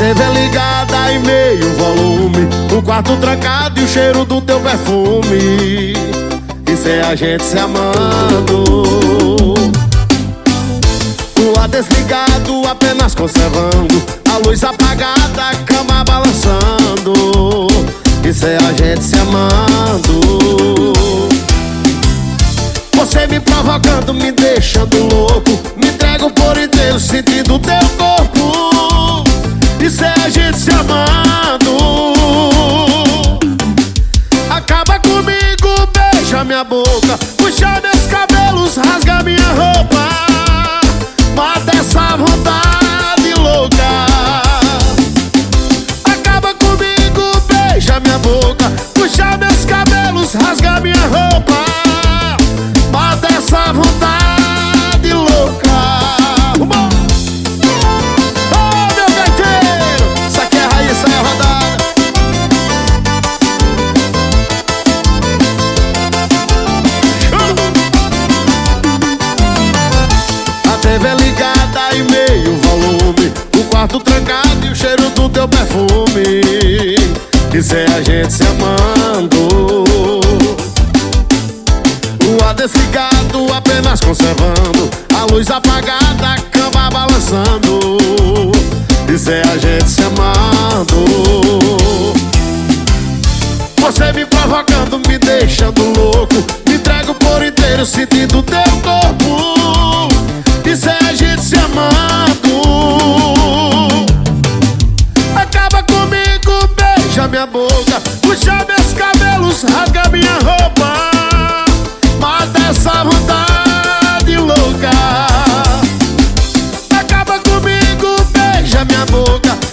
TV ligada e meio volume O quarto trancado e o cheiro do teu perfume. Isso é a gente se amando. O ar desligado apenas conservando A luz apagada, a cama balançando. Isso é a gente se amando. Você me provocando, me deixando Isso é a gente se amando minha boca Puxa meus cabelos, rasga minha roupa. Mata essa vontade louca. Acaba comigo, beija minha boca Puxa meus cabelos, rasga minha roupa. Mata essa vontade quarto trancado e o cheiro do teu perfume. Isso é a gente se amando. O ar desligado apenas conservando. A luz apagada, a cama balançando. Isso é a gente se amando. Você me provocando, me deixando louco. Me entrego por inteiro sentindo teu corpo Deus, rasga minha roupa Mata essa vontade louca Acaba comigo, beija minha boca.